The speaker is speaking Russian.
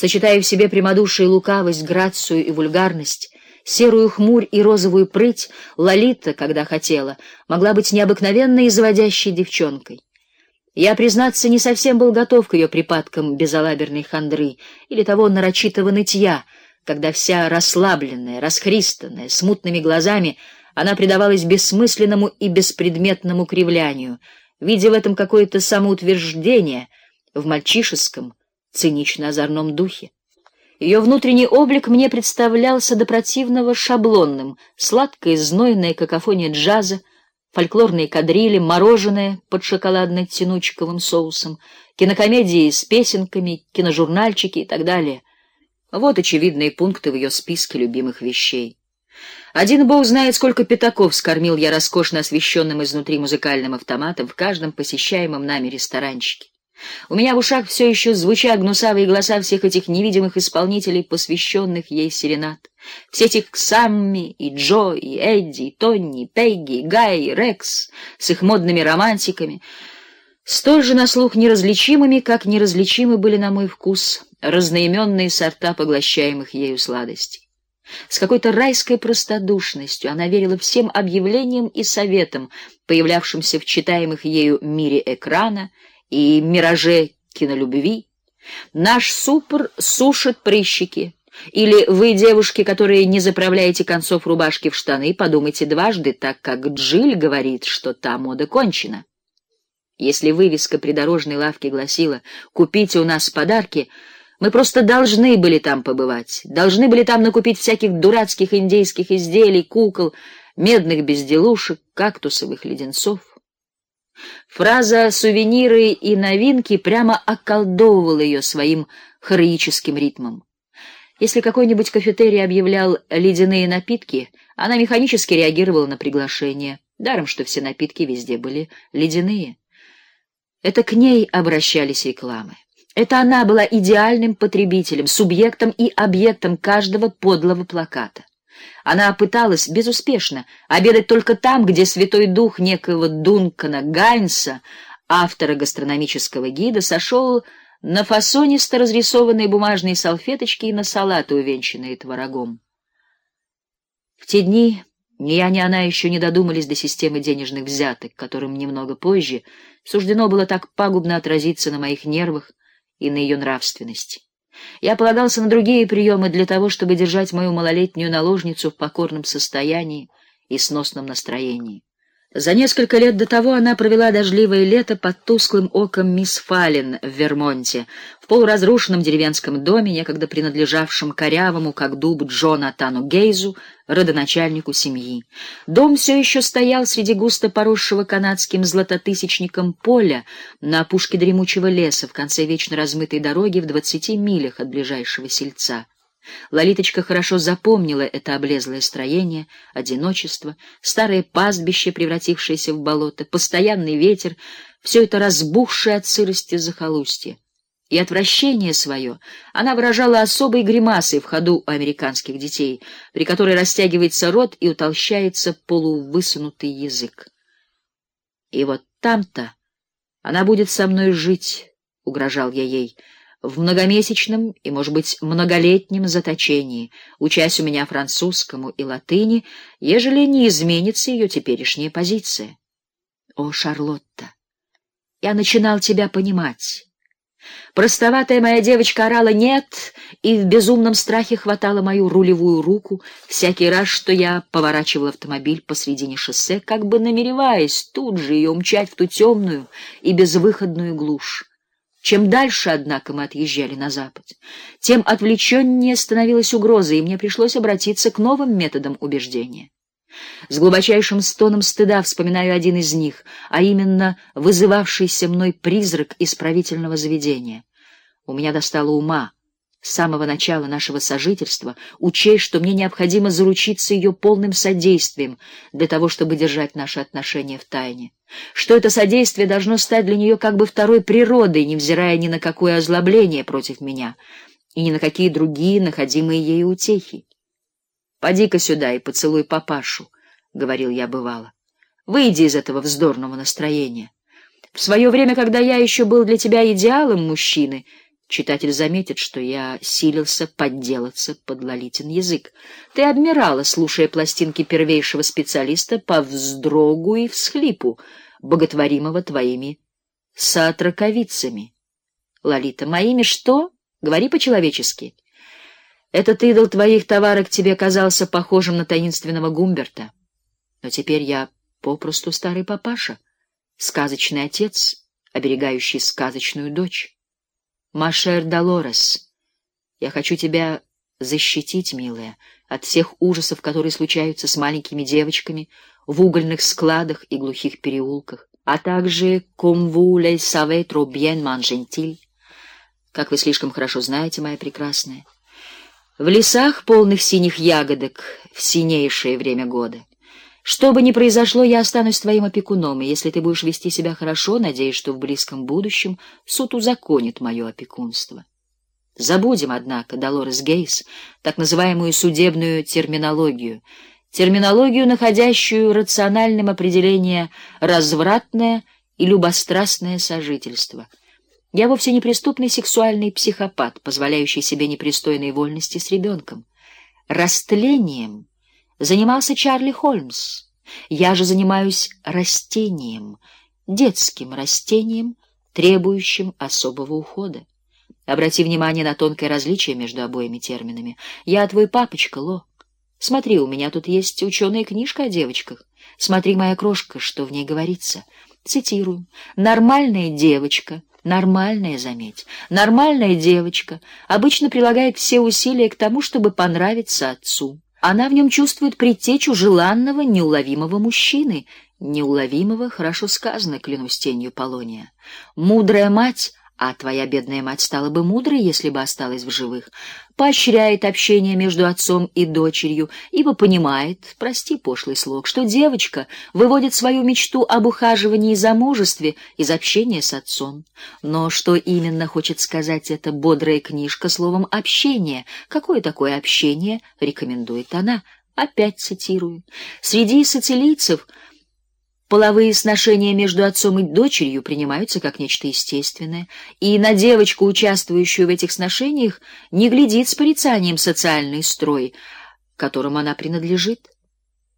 сочетая в себе прямодушие и лукавость, грацию и вульгарность, серую хмурь и розовую прыть, Лолита, когда хотела, могла быть необыкновенной и заводящей девчонкой. Я, признаться, не совсем был готов к ее припадкам безалаберной хандры или того нарочитого нытья, когда вся расслабленная, расхристанная, с мутными глазами, она предавалась бессмысленному и беспредметному кривлянию, видя в этом какое-то самоутверждение в мальчишеском, цинично-озорном духе. Ее внутренний облик мне представлялся до противного шаблонным, сладкая знойная какофония джаза, фольклорные кадрили, мороженое под шоколадно-тянучковым соусом, кинокомедии с песенками, киножурнальчики и так далее. Вот очевидные пункты в ее списке любимых вещей. Один бог знает, сколько пятаков скормил я роскошно освещенным изнутри музыкальным автоматом в каждом посещаемом нами ресторанчике. У меня в ушах все еще звучат гнусавые голоса всех этих невидимых исполнителей, посвященных ей серенад. Все этих Самми и Джо и Эдди, и Тонни, и Пегги, и Гай, и Рекс с их модными романтиками, столь же на слух неразличимыми, как неразличимы были на мой вкус разноименные сорта поглощаемых ею сладостей. С какой-то райской простодушностью она верила всем объявлениям и советам, появлявшимся в читаемых ею мире экрана и мираже кинолюбви. Наш супер сушит прыщики. Или вы, девушки, которые не заправляете концов рубашки в штаны, подумайте дважды, так как Джиль говорит, что та мода кончена. Если вывеска придорожной лавки гласила: "Купите у нас подарки", мы просто должны были там побывать, должны были там накупить всяких дурацких индейских изделий, кукол, медных безделушек, кактусовых леденцов. Фраза «сувениры» и «новинки» прямо околдовывала ее своим хореическим ритмом. Если какой-нибудь кафетерий объявлял ледяные напитки, она механически реагировала на приглашение, даром что все напитки везде были ледяные. Это к ней обращались рекламы. Это она была идеальным потребителем, субъектом и объектом каждого подлого плаката. Она пыталась безуспешно обедать только там, где святой дух некоего Дункана Гайнса, автора гастрономического гида, сошел на фасонисто разрисованные бумажные салфеточки и на салаты, увенчанные творогом. В те дни ни я, ни она еще не додумались до системы денежных взяток, которым немного позже суждено было так пагубно отразиться на моих нервах и на ее нравственности. Я полагался на другие приемы для того, чтобы держать мою малолетнюю наложницу в покорном состоянии и сносном настроении. За несколько лет до того она провела дождливое лето под тусклым оком мисс Фаллен в Вермонте, в полуразрушенном деревенском доме, некогда принадлежавшем корявому, как дуб, Джонатану Гейзу, родоначальнику семьи. Дом все еще стоял среди густо поросшего канадским златотысячником поля на опушке дремучего леса в конце вечно размытой дороги в двадцати милях от ближайшего сельца. Лолиточка хорошо запомнила это облезлое строение, одиночество, старое пастбище, превратившееся в болото, постоянный ветер, все это разбухшее от сырости захолустье. И отвращение свое она выражала особой гримасой в ходу у американских детей, при которой растягивается рот и утолщается полувысунутый язык. И вот там-то она будет со мной жить, угрожал я ей в многомесячном и, может быть, многолетнем заточении, учась у меня французскому и латыни, ежели не изменится ее теперешняя позиция. О, Шарлотта, я начинал тебя понимать. Простоватая моя девочка орала «нет» и в безумном страхе хватала мою рулевую руку всякий раз, что я поворачивал автомобиль посредине шоссе, как бы намереваясь тут же ее умчать в ту темную и безвыходную глушь. Чем дальше, однако, мы отъезжали на запад, тем отвлеченнее становилась угроза, и мне пришлось обратиться к новым методам убеждения. С глубочайшим стоном стыда вспоминаю один из них, а именно вызывавшийся мной призрак исправительного заведения. У меня достало ума с самого начала нашего сожительства учесть, что мне необходимо заручиться ее полным содействием для того, чтобы держать наши отношения в тайне, что это содействие должно стать для нее как бы второй природой, невзирая ни на какое озлобление против меня и ни на какие другие находимые ею утехи. Поди-ка сюда и поцелуй папашу, говорил я бывало. Выйди из этого вздорного настроения. В свое время, когда я еще был для тебя идеалом мужчины, Читатель заметит, что я силился подделаться под лолитин язык. Ты обмирала, слушая пластинки первейшего специалиста по вздрогу и всхлипу, боготворимого твоими саатраковицами. Лолита, моими что? Говори по-человечески. Этот идол твоих товарок тебе казался похожим на таинственного Гумберта. Но теперь я попросту старый папаша, сказочный отец, оберегающий сказочную дочь. Машер Долорес, я хочу тебя защитить, милая, от всех ужасов, которые случаются с маленькими девочками в угольных складах и глухих переулках, а также «Comme vous le savez trop bien, mon gentil», как вы слишком хорошо знаете, моя прекрасная, в лесах, полных синих ягодок, в синейшее время года. Что бы ни произошло, я останусь твоим опекуном, и если ты будешь вести себя хорошо, надеюсь, что в близком будущем суд узаконит мое опекунство. Забудем, однако, Долорес Гейс, так называемую судебную терминологию, терминологию, находящую рациональным определение развратное и любострастное сожительство. Я вовсе не преступный сексуальный психопат, позволяющий себе непристойные вольности с ребенком. Растлением занимался Чарли Холмс. Я же занимаюсь растением, детским растением, требующим особого ухода. Обрати внимание на тонкое различие между обоими терминами. Я твой папочка, Ло. Смотри, у меня тут есть ученая книжка о девочках. Смотри, моя крошка, что в ней говорится. Цитирую. «Нормальная девочка, нормальная, заметь, нормальная девочка обычно прилагает все усилия к тому, чтобы понравиться отцу. Она в нем чувствует предтечу желанного, неуловимого мужчины, неуловимого, хорошо сказано, клянусь тенью Полония. Мудрая мать, а твоя бедная мать стала бы мудрой, если бы осталась в живых, поощряет общение между отцом и дочерью, ибо понимает, прости пошлый слог, что девочка выводит свою мечту об ухаживании и замужестве из общения с отцом. Но что именно хочет сказать эта бодрая книжка словом «общение»? Какое такое общение рекомендует она? Опять цитирую. Среди сицилийцев Половые сношения между отцом и дочерью принимаются как нечто естественное, и на девочку, участвующую в этих сношениях, не глядит с порицанием социальный строй, которому она принадлежит.